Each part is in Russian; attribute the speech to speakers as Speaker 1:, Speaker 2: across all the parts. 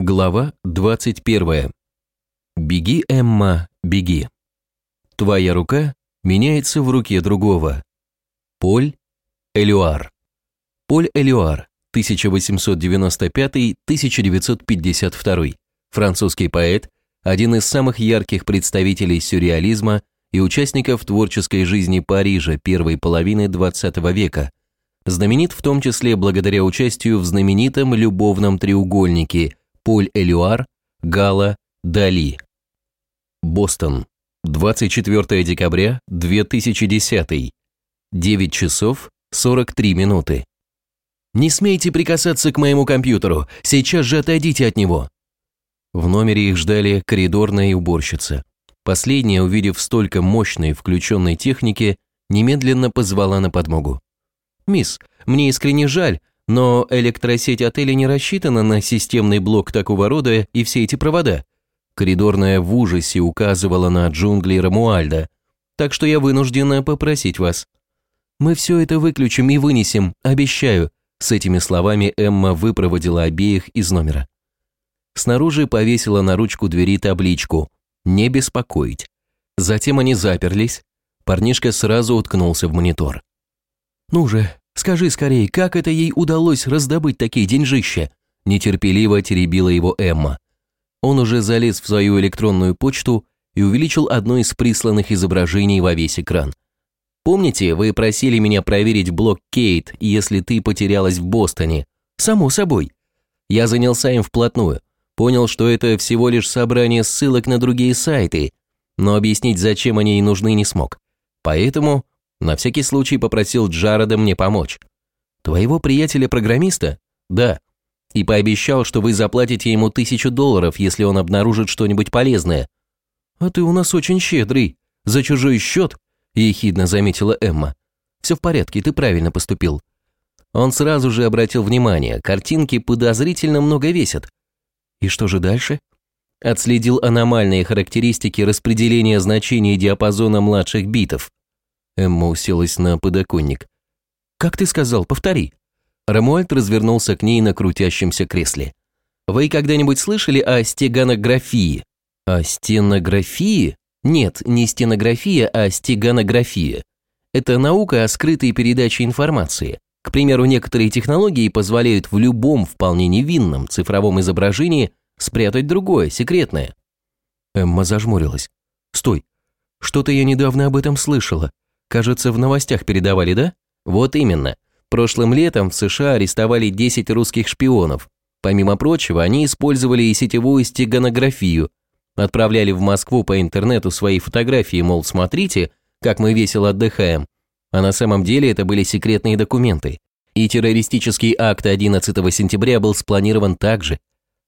Speaker 1: Глава 21. Беги, Эмма, беги. Твоя рука меняется в руке другого. Поль Элюар. Поль Элюар, 1895-1952. Французский поэт, один из самых ярких представителей сюрреализма и участников творческой жизни Парижа первой половины XX века. Знаменит в том числе благодаря участию в знаменитом любовном треугольнике Поль Элюар, Гала, Дали. Бостон. 24 декабря 2010. 9 часов 43 минуты. «Не смейте прикасаться к моему компьютеру, сейчас же отойдите от него!» В номере их ждали коридорная и уборщица. Последняя, увидев столько мощной включенной техники, немедленно позвала на подмогу. «Мисс, мне искренне жаль, но электросеть отеля не рассчитана на системный блок такого рода и все эти провода. Коридорная в ужасе указывала на джунгли Рамуальда, так что я вынуждена попросить вас. Мы все это выключим и вынесем, обещаю. С этими словами Эмма выпроводила обеих из номера. Снаружи повесила на ручку двери табличку «Не беспокоить». Затем они заперлись. Парнишка сразу уткнулся в монитор. «Ну же, скажи скорее, как это ей удалось раздобыть такие деньжища?» Нетерпеливо теребила его Эмма. Он уже залез в свою электронную почту и увеличил одно из присланных изображений во весь экран. «Помните, вы просили меня проверить блог Кейт, если ты потерялась в Бостоне?» «Само собой». Я занялся им вплотную. Понял, что это всего лишь собрание ссылок на другие сайты, но объяснить, зачем они ей нужны, не смог. Поэтому на всякий случай попросил Джареда мне помочь. «Твоего приятеля-программиста?» «Да и пообещал, что вы заплатите ему тысячу долларов, если он обнаружит что-нибудь полезное. «А ты у нас очень щедрый. За чужой счет?» – ехидно заметила Эмма. «Все в порядке, ты правильно поступил». Он сразу же обратил внимание, картинки подозрительно много весят. И что же дальше? Отследил аномальные характеристики распределения значений диапазона младших битов. Эмма уселась на подоконник. «Как ты сказал? Повтори». Рамуальд развернулся к ней на крутящемся кресле. «Вы когда-нибудь слышали о стеганографии?» «О стенографии?» Нет, не стенография, а стеганография. Это наука о скрытой передаче информации. К примеру, некоторые технологии позволяют в любом вполне невинном цифровом изображении спрятать другое, секретное. Эмма зажмурилась. «Стой, что-то я недавно об этом слышала. Кажется, в новостях передавали, да?» «Вот именно. Прошлым летом в США арестовали 10 русских шпионов. Помимо прочего, они использовали и сетевую стеганографию. Отправляли в Москву по интернету свои фотографии, мол, смотрите, как мы весело отдыхаем. А на самом деле это были секретные документы. И террористический акт 11 сентября был спланирован так же.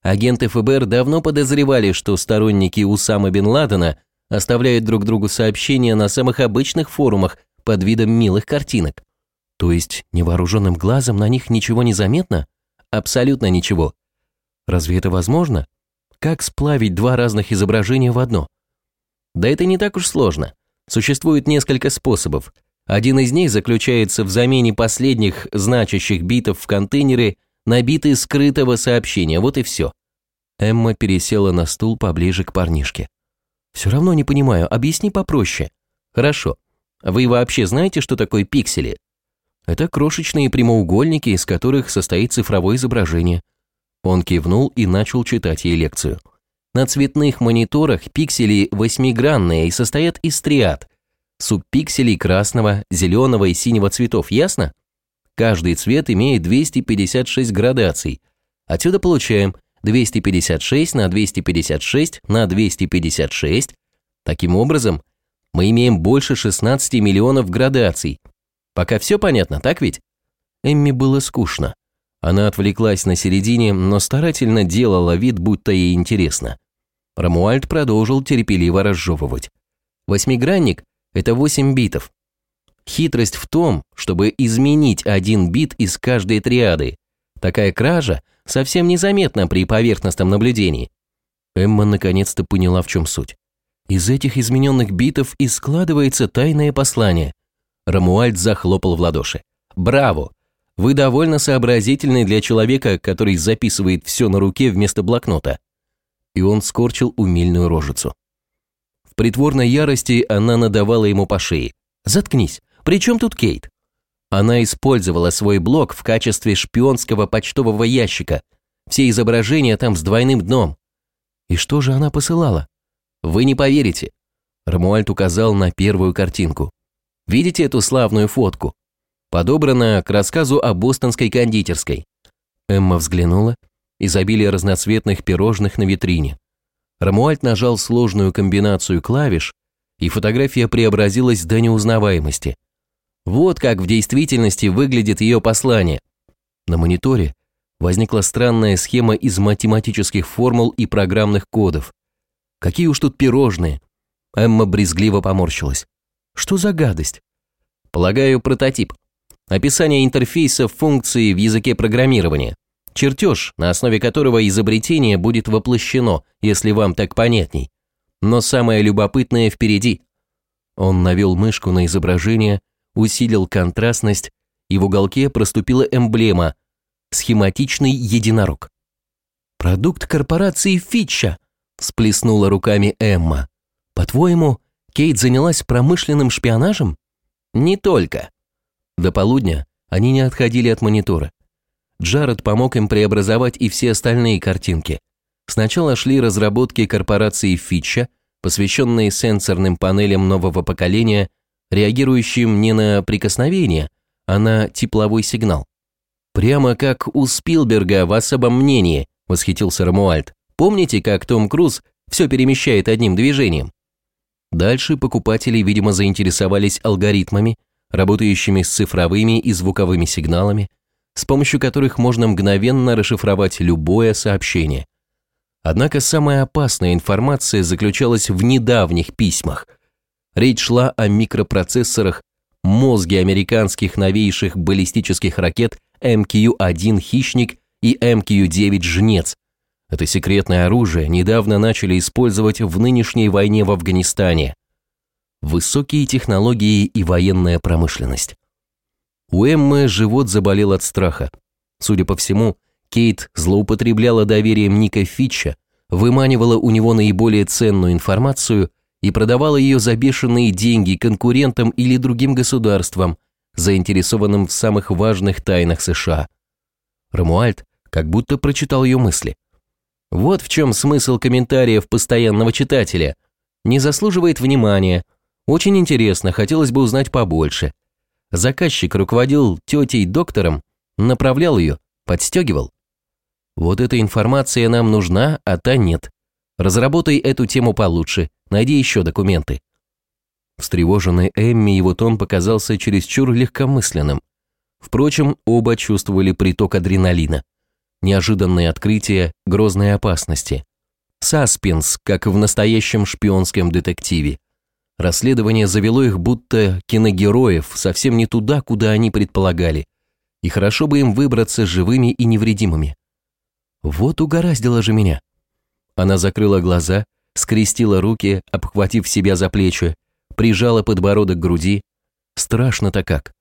Speaker 1: Агенты ФБР давно подозревали, что сторонники Усама бен Ладена оставляют друг другу сообщения на самых обычных форумах под видом милых картинок. То есть невооруженным глазом на них ничего не заметно? Абсолютно ничего. Разве это возможно? Как сплавить два разных изображения в одно? Да это не так уж сложно. Существует несколько способов. Один из них заключается в замене последних значащих битов в контейнеры на биты скрытого сообщения, вот и все. Эмма пересела на стул поближе к парнишке. «Все равно не понимаю, объясни попроще». «Хорошо. Вы вообще знаете, что такое пиксели?» Это крошечные прямоугольники, из которых состоит цифровое изображение. Он кивнул и начал читать ей лекцию. На цветных мониторах пиксели восьмигранные и состоят из триад. Субпикселей красного, зеленого и синего цветов, ясно? Каждый цвет имеет 256 градаций. Отсюда получаем 256 на 256 на 256. Таким образом, мы имеем больше 16 миллионов градаций, Пока все понятно, так ведь? Эмми было скучно. Она отвлеклась на середине, но старательно делала вид, будто ей интересно. Рамуальд продолжил терпеливо разжевывать. Восьмигранник – это 8 битов. Хитрость в том, чтобы изменить один бит из каждой триады. Такая кража совсем незаметна при поверхностном наблюдении. Эмма наконец-то поняла, в чем суть. Из этих измененных битов и складывается тайное послание. Рамуальд захлопал в ладоши. «Браво! Вы довольно сообразительный для человека, который записывает все на руке вместо блокнота». И он скорчил умильную рожицу. В притворной ярости она надавала ему по шее. «Заткнись. При чем тут Кейт?» Она использовала свой блок в качестве шпионского почтового ящика. Все изображения там с двойным дном. И что же она посылала? Вы не поверите. Рамуальд указал на первую картинку. Видите эту славную фотку? Подобрана к рассказу о бостонской кондитерской. Эмма взглянула. Изобилие разноцветных пирожных на витрине. Рамуальд нажал сложную комбинацию клавиш, и фотография преобразилась до неузнаваемости. Вот как в действительности выглядит ее послание. На мониторе возникла странная схема из математических формул и программных кодов. Какие уж тут пирожные. Эмма брезгливо поморщилась. Что за гадость? Полагаю, прототип. Описание интерфейса функции в языке программирования. Чертеж, на основе которого изобретение будет воплощено, если вам так понятней. Но самое любопытное впереди. Он навел мышку на изображение, усилил контрастность, и в уголке проступила эмблема «Схематичный единорог». «Продукт корпорации Фитча», – всплеснула руками Эмма. «По-твоему, Кейт занялась промышленным шпионажем?» «Не только». До полудня они не отходили от монитора. Джаред помог им преобразовать и все остальные картинки. Сначала шли разработки корпорации Фитча, посвященные сенсорным панелям нового поколения реагирующим не на прикосновение, а на тепловой сигнал. «Прямо как у Спилберга в особом мнении», – восхитился Рамуальд. «Помните, как Том Круз все перемещает одним движением?» Дальше покупатели, видимо, заинтересовались алгоритмами, работающими с цифровыми и звуковыми сигналами, с помощью которых можно мгновенно расшифровать любое сообщение. Однако самая опасная информация заключалась в недавних письмах – Речь шла о микропроцессорах, мозге американских новейших баллистических ракет МК-1 «Хищник» и МК-9 «Жнец». Это секретное оружие недавно начали использовать в нынешней войне в Афганистане. Высокие технологии и военная промышленность. У Эммы живот заболел от страха. Судя по всему, Кейт злоупотребляла доверием Ника Фитча, выманивала у него наиболее ценную информацию и продавала ее за бешеные деньги конкурентам или другим государствам, заинтересованным в самых важных тайнах США. Рамуальд как будто прочитал ее мысли. Вот в чем смысл комментариев постоянного читателя. Не заслуживает внимания. Очень интересно, хотелось бы узнать побольше. Заказчик руководил тетей-доктором, направлял ее, подстегивал. Вот эта информация нам нужна, а та нет. Разработай эту тему получше, найди еще документы». Встревоженной Эмми его тон показался чересчур легкомысленным. Впрочем, оба чувствовали приток адреналина. Неожиданные открытия, грозные опасности. Саспенс, как в настоящем шпионском детективе. Расследование завело их будто киногероев совсем не туда, куда они предполагали. И хорошо бы им выбраться живыми и невредимыми. Вот угораздило же меня. Она закрыла глаза, скрестила руки, обхватив себя за плечи, прижала подбородок к груди. Страшно-то как.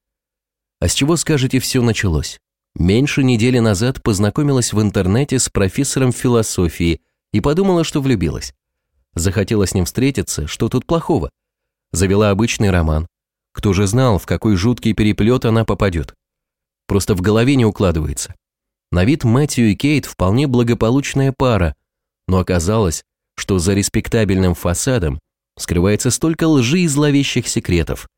Speaker 1: А с чего, скажете, все началось? Меньше недели назад познакомилась в интернете с профессором философии и подумала, что влюбилась. Захотела с ним встретиться, что тут плохого? Завела обычный роман. Кто же знал, в какой жуткий переплет она попадет? Просто в голове не укладывается. На вид Мэтью и Кейт вполне благополучная пара, но оказалось, что за респектабельным фасадом скрывается столько лжи и зловещих секретов.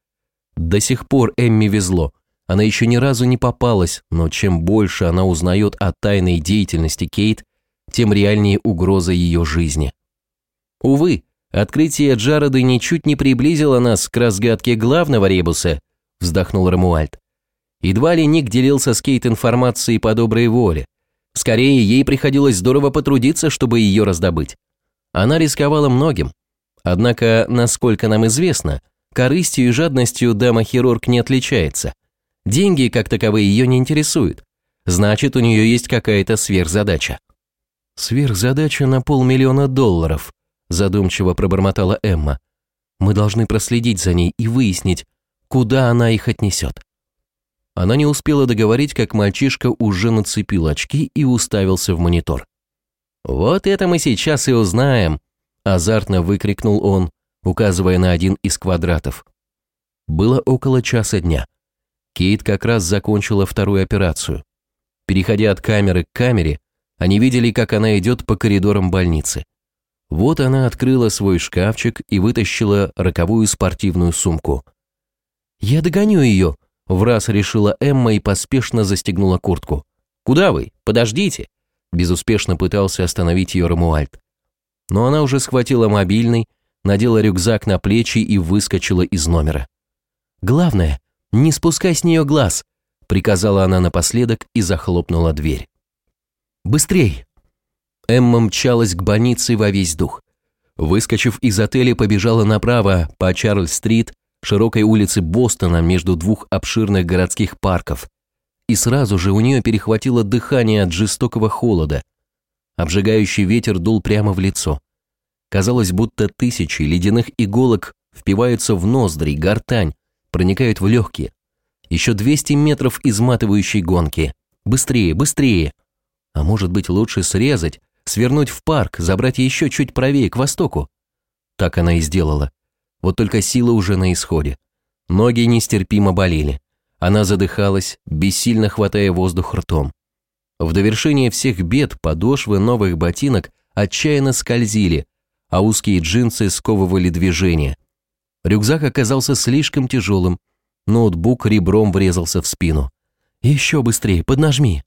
Speaker 1: До сих пор Эмми везло. Она еще ни разу не попалась, но чем больше она узнает о тайной деятельности Кейт, тем реальнее угроза ее жизни. Увы, открытие Джареда ничуть не приблизило нас к разгадке главного ребуса, вздохнул Рамуальд. Едва ли Ник делился с Кейт информацией по доброй воле. Скорее, ей приходилось здорово потрудиться, чтобы ее раздобыть. Она рисковала многим. Однако, насколько нам известно, корыстью и жадностью дама-хирург не отличается. Деньги, как таковые, ее не интересуют. Значит, у нее есть какая-то сверхзадача. «Сверхзадача на полмиллиона долларов», задумчиво пробормотала Эмма. «Мы должны проследить за ней и выяснить, куда она их отнесет». Она не успела договорить, как мальчишка уже нацепил очки и уставился в монитор. «Вот это мы сейчас и узнаем!» – азартно выкрикнул он, указывая на один из квадратов. Было около часа дня. Кейт как раз закончила вторую операцию. Переходя от камеры к камере, они видели, как она идет по коридорам больницы. Вот она открыла свой шкафчик и вытащила роковую спортивную сумку. «Я догоню ее», – враз решила Эмма и поспешно застегнула куртку. «Куда вы? Подождите!» Безуспешно пытался остановить ее Рамуальд. Но она уже схватила мобильный, надела рюкзак на плечи и выскочила из номера. «Главное, не спускай с нее глаз», – приказала она напоследок и захлопнула дверь. «Быстрей!» Эмма мчалась к больнице во весь дух. Выскочив из отеля, побежала направо по Чарльз-стрит, широкой улице Бостона между двух обширных городских парков. И сразу же у нее перехватило дыхание от жестокого холода. Обжигающий ветер дул прямо в лицо. Казалось, будто тысячи ледяных иголок впиваются в ноздри, гортань, проникают в легкие. Еще 200 метров изматывающей гонки. Быстрее, быстрее. А может быть лучше срезать, свернуть в парк, забрать еще чуть правее, к востоку? Так она и сделала. Вот только сила уже на исходе. Ноги нестерпимо болели. Она задыхалась, бессильно хватая воздух ртом. В довершение всех бед подошвы новых ботинок отчаянно скользили, а узкие джинсы сковывали движение. Рюкзак оказался слишком тяжелым, ноутбук ребром врезался в спину. «Еще быстрее, поднажми!»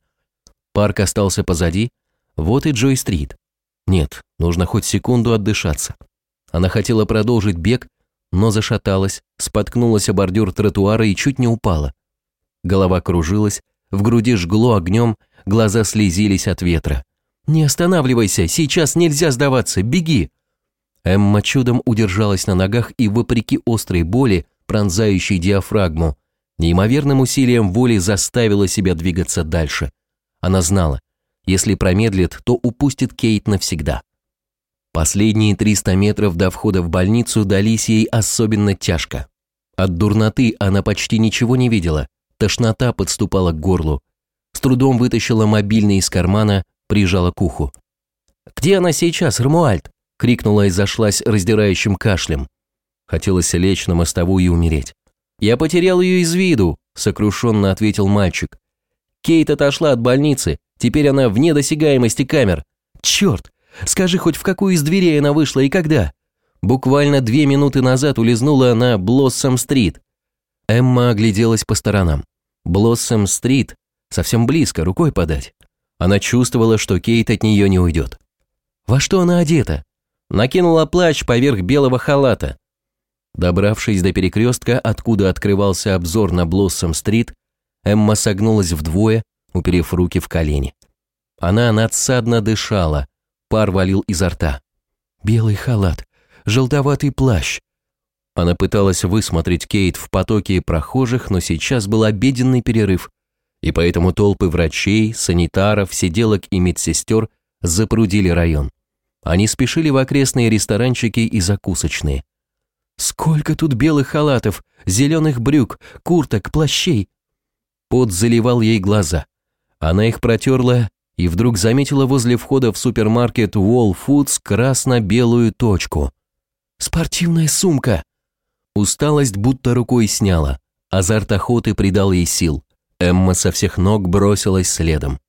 Speaker 1: Парк остался позади, вот и Джой-стрит. Нет, нужно хоть секунду отдышаться. Она хотела продолжить бег, но зашаталась, споткнулась о бордюр тротуара и чуть не упала. Голова кружилась, в груди жгло огнем, глаза слезились от ветра. «Не останавливайся, сейчас нельзя сдаваться, беги!» Эмма чудом удержалась на ногах и, вопреки острой боли, пронзающей диафрагму, неимоверным усилием воли заставила себя двигаться дальше. Она знала, если промедлит, то упустит Кейт навсегда. Последние 300 метров до входа в больницу дались ей особенно тяжко. От дурноты она почти ничего не видела, тошнота подступала к горлу. С трудом вытащила мобильный из кармана, прижала к уху. «Где она сейчас, Рамуальд?» – крикнула и зашлась раздирающим кашлем. Хотелось лечь на мостовую и умереть. «Я потерял ее из виду», – сокрушенно ответил мальчик. «Кейт отошла от больницы, теперь она вне досягаемости камер. Черт, Скажи хоть в какую из дверей она вышла и когда? Буквально две минуты назад улизнула на Блоссом-стрит. Эмма огляделась по сторонам. Блоссом-стрит совсем близко, рукой подать. Она чувствовала, что Кейт от нее не уйдет. Во что она одета? Накинула плащ поверх белого халата. Добравшись до перекрестка, откуда открывался обзор на Блоссом-стрит, Эмма согнулась вдвое, уперев руки в колени. Она надсадно дышала, Пар валил изо рта. Белый халат, желтоватый плащ. Она пыталась высмотреть Кейт в потоке прохожих, но сейчас был обеденный перерыв, и поэтому толпы врачей, санитаров, сиделок и медсестер запрудили район. Они спешили в окрестные ресторанчики и закусочные. Сколько тут белых халатов, зеленых брюк, курток, плащей. Пот заливал ей глаза. Она их протерла и вдруг заметила возле входа в супермаркет Wall Foods красно-белую точку. «Спортивная сумка!» Усталость будто рукой сняла. Азарт охоты придал ей сил. Эмма со всех ног бросилась следом.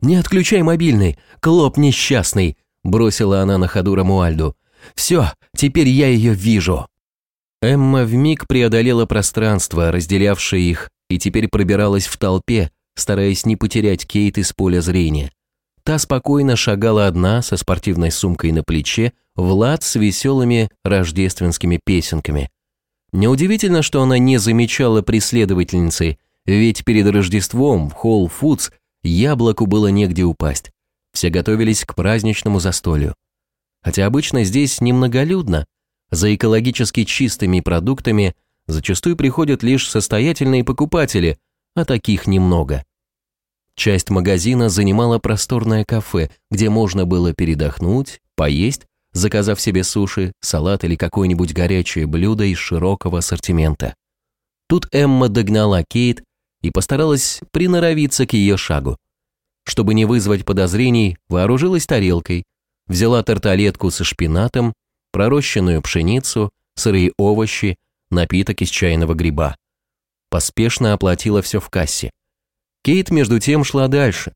Speaker 1: «Не отключай мобильный, клоп несчастный!» бросила она на ходу Рамуальду. «Все, теперь я ее вижу!» Эмма вмиг преодолела пространство, разделявшее их, и теперь пробиралась в толпе, стараясь не потерять Кейт из поля зрения. Та спокойно шагала одна со спортивной сумкой на плече, Влад с веселыми рождественскими песенками. Неудивительно, что она не замечала преследовательницы, ведь перед Рождеством в Whole Foods яблоку было негде упасть. Все готовились к праздничному застолью. Хотя обычно здесь немноголюдно, за экологически чистыми продуктами зачастую приходят лишь состоятельные покупатели – а таких немного. Часть магазина занимала просторное кафе, где можно было передохнуть, поесть, заказав себе суши, салат или какое-нибудь горячее блюдо из широкого ассортимента. Тут Эмма догнала Кейт и постаралась приноровиться к ее шагу. Чтобы не вызвать подозрений, вооружилась тарелкой, взяла тарталетку со шпинатом, пророщенную пшеницу, сырые овощи, напиток из чайного гриба. Поспешно оплатила все в кассе. Кейт между тем шла дальше.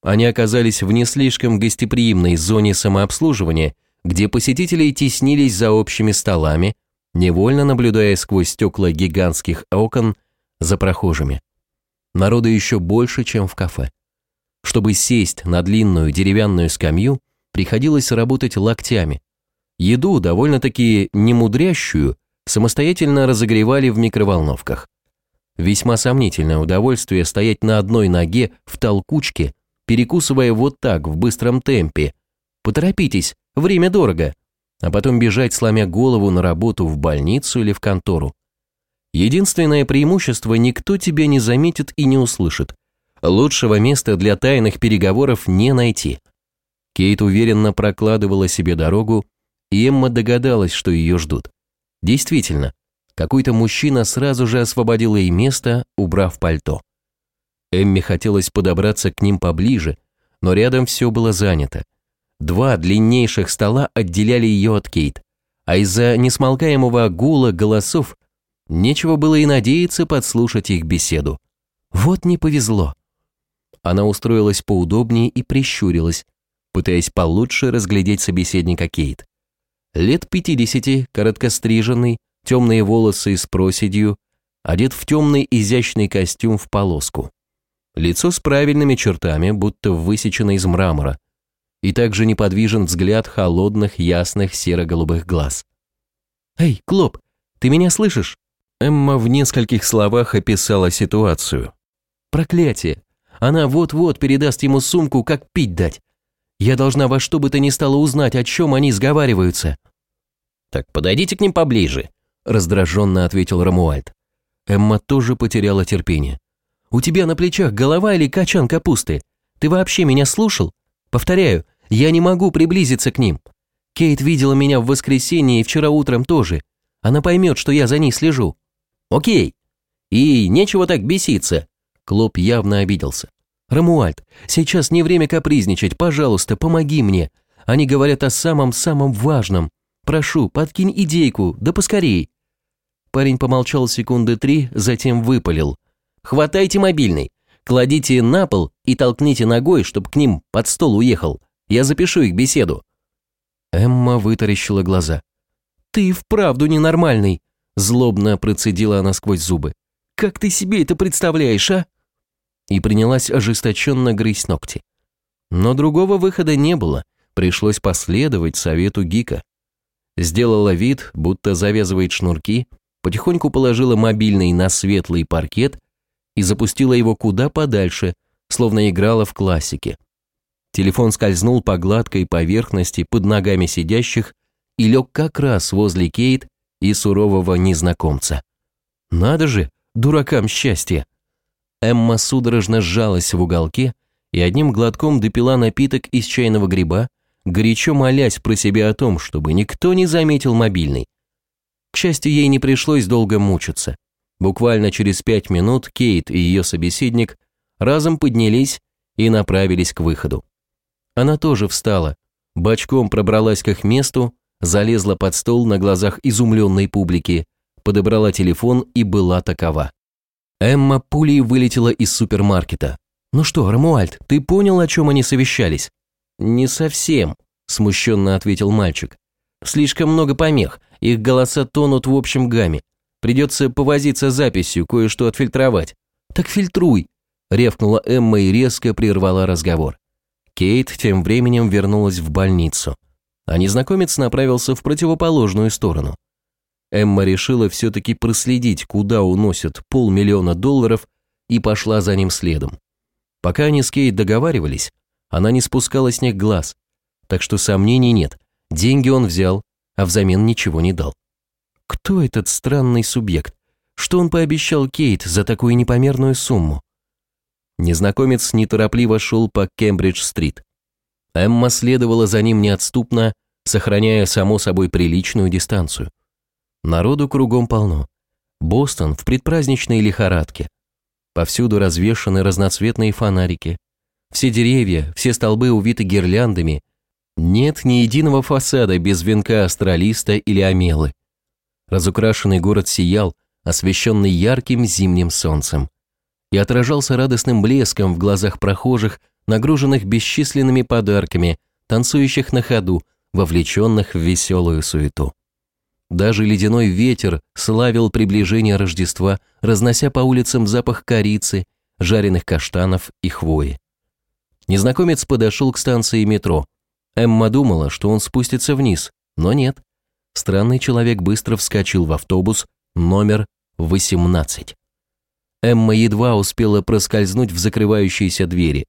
Speaker 1: Они оказались в не слишком гостеприимной зоне самообслуживания, где посетители теснились за общими столами, невольно наблюдая сквозь стекла гигантских окон за прохожими. Народу еще больше, чем в кафе. Чтобы сесть на длинную деревянную скамью, приходилось работать локтями. Еду, довольно-таки немудрящую, самостоятельно разогревали в микроволновках. Весьма сомнительное удовольствие стоять на одной ноге в толкучке, перекусывая вот так в быстром темпе. Поторопитесь, время дорого. А потом бежать, сломя голову на работу в больницу или в контору. Единственное преимущество – никто тебя не заметит и не услышит. Лучшего места для тайных переговоров не найти. Кейт уверенно прокладывала себе дорогу, и Эмма догадалась, что ее ждут. Действительно, какой-то мужчина сразу же освободил ей место, убрав пальто. Эмме хотелось подобраться к ним поближе, но рядом все было занято. Два длиннейших стола отделяли ее от Кейт, а из-за несмолкаемого гула голосов нечего было и надеяться подслушать их беседу. Вот не повезло. Она устроилась поудобнее и прищурилась, пытаясь получше разглядеть собеседника Кейт. Лет пятидесяти, короткостриженный, темные волосы с проседью, одет в темный изящный костюм в полоску. Лицо с правильными чертами, будто высечено из мрамора, и также неподвижен взгляд холодных, ясных серо-голубых глаз. «Эй, Клоп, ты меня слышишь?» Эмма в нескольких словах описала ситуацию. «Проклятие! Она вот-вот передаст ему сумку, как пить дать. Я должна во что бы то ни стало узнать, о чем они сговариваются».
Speaker 2: «Так подойдите к ним поближе», – раздраженно ответил Рамуальд.
Speaker 1: Эмма тоже потеряла терпение. «У тебя на плечах голова или качан капусты? Ты вообще меня слушал? Повторяю, я не могу приблизиться к ним. Кейт видела меня в воскресенье и вчера утром тоже. Она поймет, что я за ней слежу».
Speaker 2: «Окей. И нечего так беситься».
Speaker 1: Клоп явно обиделся. «Рамуальд, сейчас не время капризничать, пожалуйста, помоги мне. Они говорят о самом-самом важном. Прошу, подкинь идейку, да поскорей». Парень помолчал секунды три, затем выпалил. «Хватайте мобильный, кладите на пол и толкните ногой, чтобы к ним под стол уехал. Я запишу их беседу». Эмма вытаращила глаза. «Ты вправду ненормальный», злобно процедила она сквозь зубы. «Как ты себе это представляешь, а?» и принялась ожесточенно грызть ногти. Но другого выхода не было, пришлось последовать совету Гика. Сделала вид, будто завязывает шнурки, потихоньку положила мобильный на светлый паркет и запустила его куда подальше, словно играла в классике. Телефон скользнул по гладкой поверхности под ногами сидящих и лег как раз возле Кейт и сурового незнакомца. Надо же, дуракам счастье! Эмма судорожно сжалась в уголке и одним глотком допила напиток из чайного гриба, горячо молясь про себя о том, чтобы никто не заметил мобильный. К счастью, ей не пришлось долго мучиться. Буквально через пять минут Кейт и ее собеседник разом поднялись и направились к выходу. Она тоже встала, бочком пробралась к их месту, залезла под стол на глазах изумленной публики, подобрала телефон и была такова. Эмма пулей вылетела из супермаркета. «Ну что, Рамуальд, ты понял, о чем они совещались?»
Speaker 2: «Не совсем», – смущенно ответил мальчик. «Слишком много помех, их голоса тонут в общем гамме. Придется повозиться с записью, кое-что отфильтровать».
Speaker 1: «Так фильтруй», – ревкнула Эмма и резко прервала разговор. Кейт тем временем вернулась в больницу, а незнакомец направился в противоположную сторону. Эмма решила все-таки проследить, куда уносят полмиллиона долларов, и пошла за ним следом. Пока они с Кейт договаривались, она не спускала с них глаз, так что сомнений нет, деньги он взял, а взамен ничего не дал. Кто этот странный субъект? Что он пообещал Кейт за такую непомерную сумму? Незнакомец неторопливо шел по Кембридж-стрит. Эмма следовала за ним неотступно, сохраняя само собой приличную дистанцию. Народу кругом полно. Бостон в предпраздничной лихорадке.
Speaker 2: Повсюду развешаны разноцветные фонарики. Все деревья, все столбы увиты гирляндами. Нет ни единого фасада без венка астралиста или амелы. Разукрашенный город сиял, освещенный ярким зимним солнцем, и отражался радостным блеском в глазах прохожих, нагруженных бесчисленными подарками, танцующих на ходу, вовлеченных в веселую суету. Даже ледяной ветер славил приближение Рождества, разнося по улицам запах корицы, жареных каштанов и хвои. Незнакомец подошел к станции метро. Эмма думала, что он спустится вниз, но нет. Странный человек быстро вскочил в автобус номер 18. Эмма едва успела проскользнуть в закрывающиеся двери.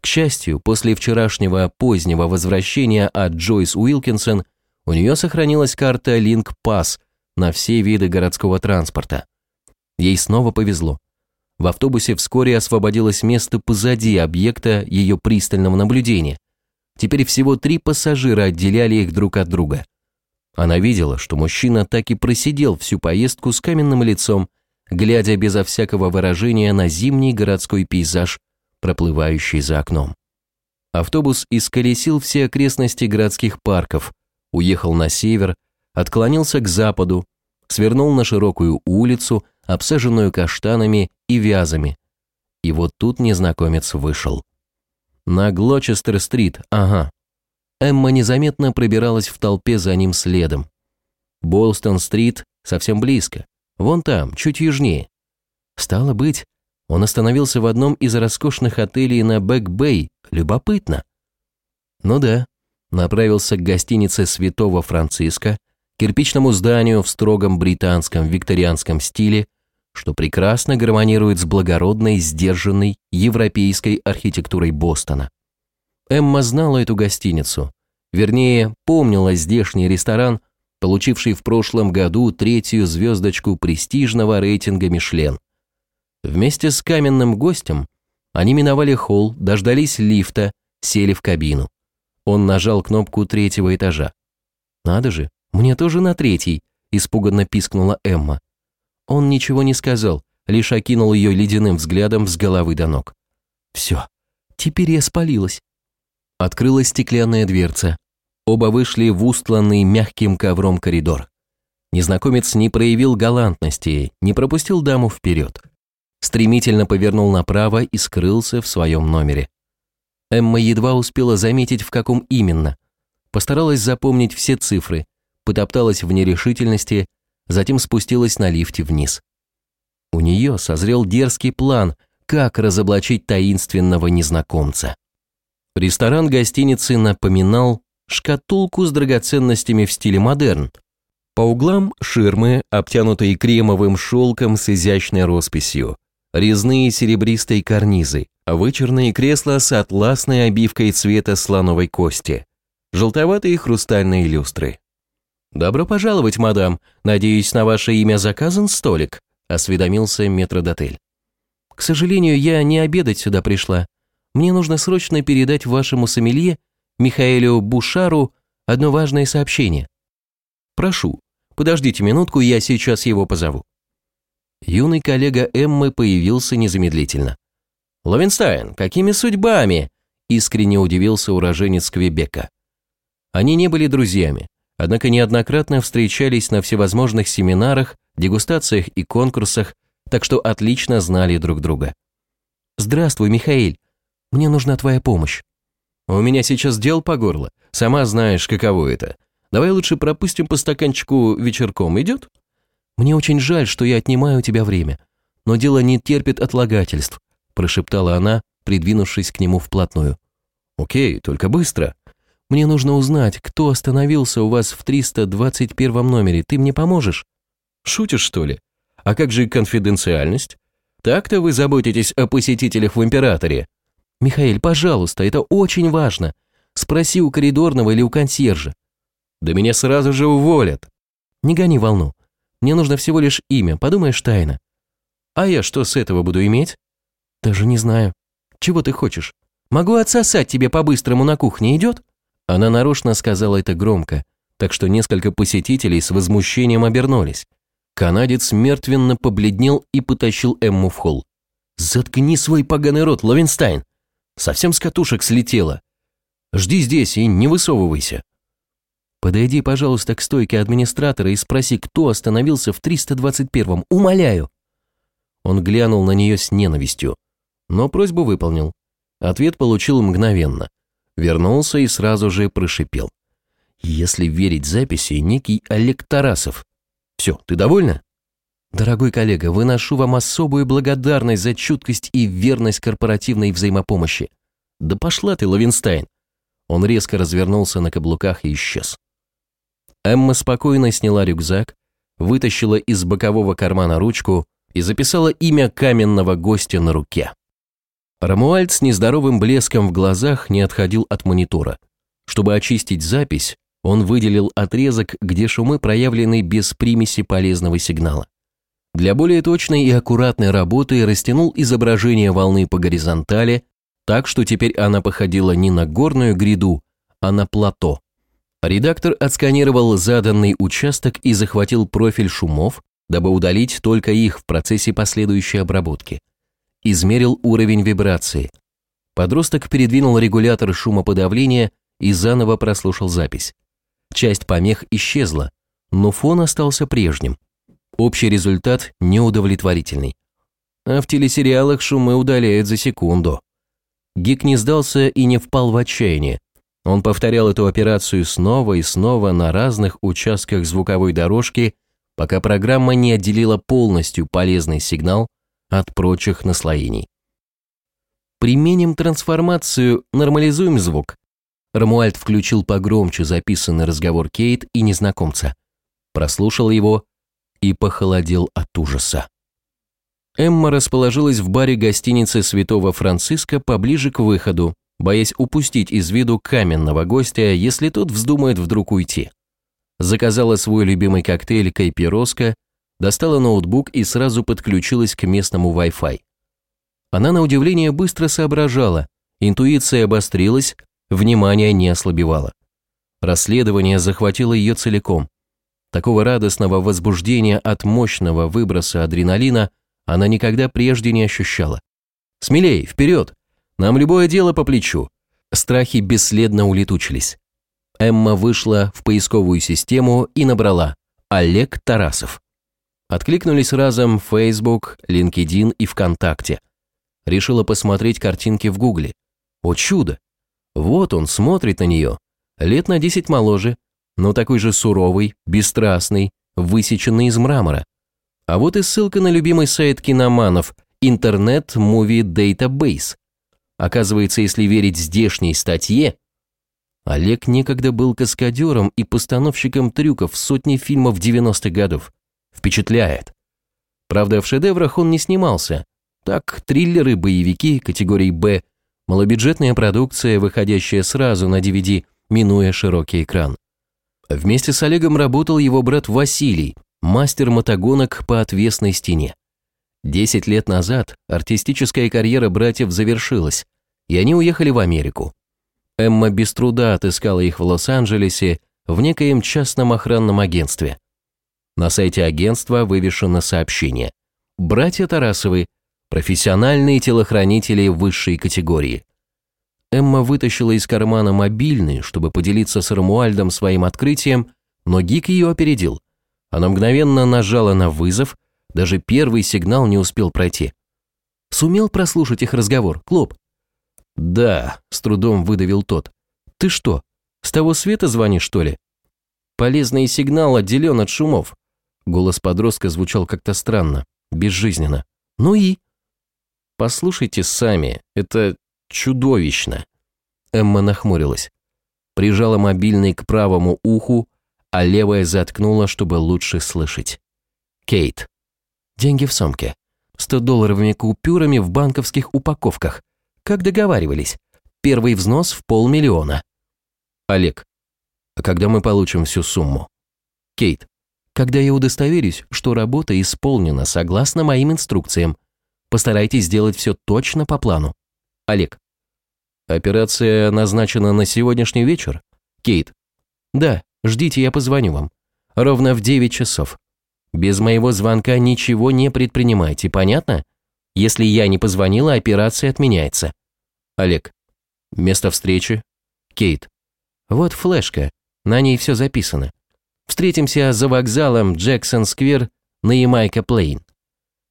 Speaker 2: К счастью, после вчерашнего позднего возвращения от Джойс Уилкинсон у нее сохранилась карта Link Pass на все виды городского транспорта. Ей снова повезло. В автобусе вскоре освободилось место позади объекта ее пристального наблюдения. Теперь всего три пассажира отделяли их друг от друга. Она видела, что мужчина так и просидел всю поездку с каменным лицом, глядя безо всякого выражения на зимний городской пейзаж, проплывающий за окном. Автобус исколесил все окрестности городских парков, уехал на север, отклонился к западу, свернул на широкую улицу, обсаженную каштанами и вязами. И вот тут незнакомец вышел. На Глочестер-стрит, ага, Эмма незаметно пробиралась в толпе за ним следом. Болстон-стрит совсем близко, вон там, чуть южнее. Стало быть, он остановился в одном из роскошных отелей на Бэк-Бэй, любопытно. Ну да, направился к гостинице Святого Франциска, кирпичному зданию в строгом британском викторианском стиле, что прекрасно гармонирует с благородной, сдержанной европейской архитектурой Бостона. Эмма знала эту гостиницу. Вернее, помнила здешний ресторан, получивший в прошлом году третью звездочку престижного рейтинга «Мишлен». Вместе с каменным гостем они миновали холл, дождались лифта, сели в кабину. Он нажал кнопку третьего этажа. «Надо же, мне тоже на третий», – испуганно пискнула Эмма. Он ничего не сказал, лишь окинул ее ледяным взглядом с головы до ног. «Все, теперь я спалилась». Открылась стеклянная дверца. Оба вышли в устланный мягким ковром коридор. Незнакомец не проявил галантности, не пропустил даму вперед. Стремительно повернул направо и скрылся в своем номере. Эмма едва успела заметить, в каком именно. Постаралась запомнить все цифры, потопталась в нерешительности, затем спустилась на лифте вниз. У нее созрел дерзкий план, как разоблачить таинственного незнакомца. Ресторан гостиницы напоминал шкатулку с драгоценностями в стиле модерн. По углам ширмы, обтянутые кремовым шелком с изящной росписью, резные серебристые карнизы, вычурные кресла с атласной обивкой цвета слоновой кости, желтоватые хрустальные люстры. «Добро пожаловать, мадам. Надеюсь, на ваше имя заказан столик», – осведомился метродотель. «К сожалению, я не обедать сюда пришла. Мне нужно срочно передать вашему сомелье Михаэлю Бушару одно важное сообщение. Прошу, подождите минутку, я сейчас его позову». Юный коллега Эммы появился незамедлительно. «Лавенстайн, какими судьбами?» – искренне удивился уроженец Квебека. Они не были друзьями, однако неоднократно встречались на всевозможных семинарах, дегустациях и конкурсах, так что отлично знали друг друга. «Здравствуй, Михаил. Мне нужна твоя помощь». «У меня сейчас дел по горло. Сама знаешь, каково это. Давай лучше пропустим по стаканчику вечерком, идет?» «Мне очень жаль, что я отнимаю у тебя время, но дело не терпит отлагательств», прошептала она, придвинувшись к нему вплотную. «Окей, только быстро. Мне нужно узнать, кто остановился у вас в 321 номере. Ты мне поможешь?» «Шутишь, что ли? А как же конфиденциальность? Так-то вы заботитесь о посетителях в Императоре?» «Михаил, пожалуйста, это очень важно. Спроси у коридорного или у консьержа». «Да меня сразу же уволят». «Не гони волну. Мне нужно всего лишь имя, подумаешь тайно». «А я что с этого буду иметь?» «Даже не знаю. Чего ты хочешь? Могу отсосать тебе по-быстрому на кухне, идет?» Она нарочно сказала это громко, так что несколько посетителей с возмущением обернулись. Канадец мертвенно побледнел и потащил Эмму в холл. Заткни свой поганый рот, Ловенстайн. Совсем с катушек слетела. Жди здесь и не высовывайся. Подойди, пожалуйста, к стойке администратора и спроси, кто остановился в 321-м. Умоляю. Он глянул на нее с ненавистью, но просьбу выполнил. Ответ получил мгновенно. Вернулся и сразу же прошипел. Если верить записи, некий Олег Тарасов. Все, ты довольна? Дорогой коллега, выношу вам особую благодарность за чуткость и верность корпоративной взаимопомощи. Да пошла ты, Лавенстайн. Он резко развернулся на каблуках и исчез. Эмма спокойно сняла рюкзак, вытащила из бокового кармана ручку и записала имя каменного гостя на руке. Рамуальд с нездоровым блеском в глазах не отходил от монитора. Чтобы очистить запись, он выделил отрезок, где шумы проявлены без примеси полезного сигнала. Для более точной и аккуратной работы растянул изображение волны по горизонтали, так что теперь она походила не на горную гряду, а на плато. Редактор отсканировал заданный участок и захватил профиль шумов, дабы удалить только их в процессе последующей обработки. Измерил уровень вибрации. Подросток передвинул регулятор шумоподавления и заново прослушал запись. Часть помех исчезла, но фон остался прежним. Общий результат неудовлетворительный. А в телесериалах шумы удаляют за секунду. Гик не сдался и не впал в отчаяние. Он повторял эту операцию снова и снова на разных участках звуковой дорожки, пока программа не отделила полностью полезный сигнал от прочих наслоений. Применим трансформацию, нормализуем звук. Рамуальд включил погромче записанный разговор Кейт и незнакомца. Прослушал его и похолодел от ужаса. Эмма расположилась в баре гостиницы Святого Франциска поближе к выходу, боясь упустить из виду каменного гостя, если тот вздумает вдруг уйти. Заказала свой любимый коктейль Кайпироска, достала ноутбук и сразу подключилась к местному Wi-Fi. Она на удивление быстро соображала, интуиция обострилась, внимание не ослабевало. Расследование захватило ее целиком. Такого радостного возбуждения от мощного выброса адреналина она никогда прежде не ощущала. «Смелей, вперед! Нам любое дело по плечу!» Страхи бесследно улетучились. Эмма вышла в поисковую систему и набрала «Олег Тарасов». Откликнулись разом Facebook, LinkedIn и ВКонтакте. Решила посмотреть картинки в Гугле. О чудо! Вот он смотрит на нее. Лет на 10 моложе, но такой же суровый, бесстрастный, высеченный из мрамора. А вот и ссылка на любимый сайт киноманов Internet Movie Database. Оказывается, если верить здешней статье, Олег некогда был каскадером и постановщиком трюков в фильмов 90-х годов. Впечатляет. Правда, в шедеврах он не снимался. Так, триллеры, боевики категории «Б», малобюджетная продукция, выходящая сразу на DVD, минуя широкий экран. Вместе с Олегом работал его брат Василий, мастер мотогонок по отвесной стене. Десять лет назад артистическая карьера братьев завершилась, и они уехали в Америку. Эмма без труда отыскала их в Лос-Анджелесе в некоем частном охранном агентстве. На сайте агентства вывешено сообщение. Братья Тарасовы – профессиональные телохранители высшей категории. Эмма вытащила из кармана мобильный, чтобы поделиться с Рамуальдом своим открытием, но Гик ее опередил. Она мгновенно нажала на вызов, даже первый сигнал не успел пройти. Сумел прослушать их разговор, Клоп? Да, с трудом выдавил тот. Ты что, с того света звонишь, что ли? Полезный сигнал отделен от шумов. Голос подростка звучал как-то странно, безжизненно. Ну и? Послушайте сами, это чудовищно. Эмма нахмурилась. Прижала мобильный к правому уху, а левое заткнула, чтобы лучше слышать. Кейт. Деньги в сумке. Сто долларовыми купюрами в банковских упаковках. Как договаривались. Первый взнос в полмиллиона. Олег. А когда мы получим всю сумму? Кейт. Когда я удостоверюсь, что работа исполнена согласно моим инструкциям. Постарайтесь сделать все точно по плану. Олег. Операция назначена на сегодняшний вечер? Кейт. Да, ждите, я позвоню вам. Ровно в 9 часов. Без моего звонка ничего не предпринимайте, понятно? Если я не позвонила, операция отменяется. Олег. Место встречи? Кейт. Вот флешка, на ней все записано. Встретимся за вокзалом Джексон-сквер на Ямайка-Плейн.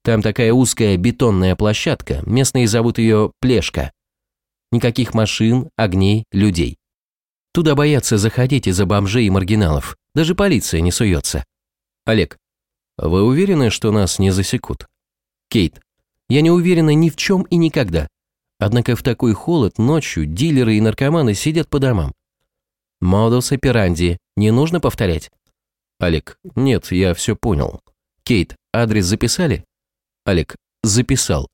Speaker 2: Там такая узкая бетонная площадка, местные зовут ее Плешка. Никаких машин, огней, людей. Туда боятся заходить из-за бомжей и маргиналов. Даже полиция не суется. Олег, вы уверены, что нас не засекут? Кейт, я не уверена ни в чем и никогда. Однако в такой холод ночью дилеры и наркоманы сидят по домам. Модус операнди не нужно повторять? Олег, нет, я все понял. Кейт, адрес записали? Олег, записал.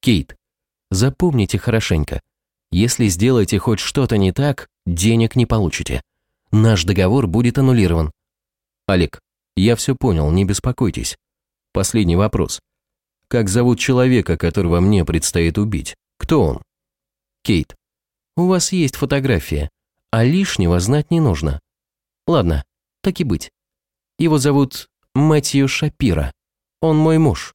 Speaker 2: Кейт, запомните хорошенько. Если сделаете хоть что-то не так, денег не получите. Наш договор будет аннулирован. Олег, я все понял, не беспокойтесь. Последний вопрос. Как зовут человека, которого мне предстоит убить? Кто он? Кейт. У вас есть фотография, а лишнего знать не нужно. Ладно, так и быть. Его зовут Мэтью Шапира. Он мой муж.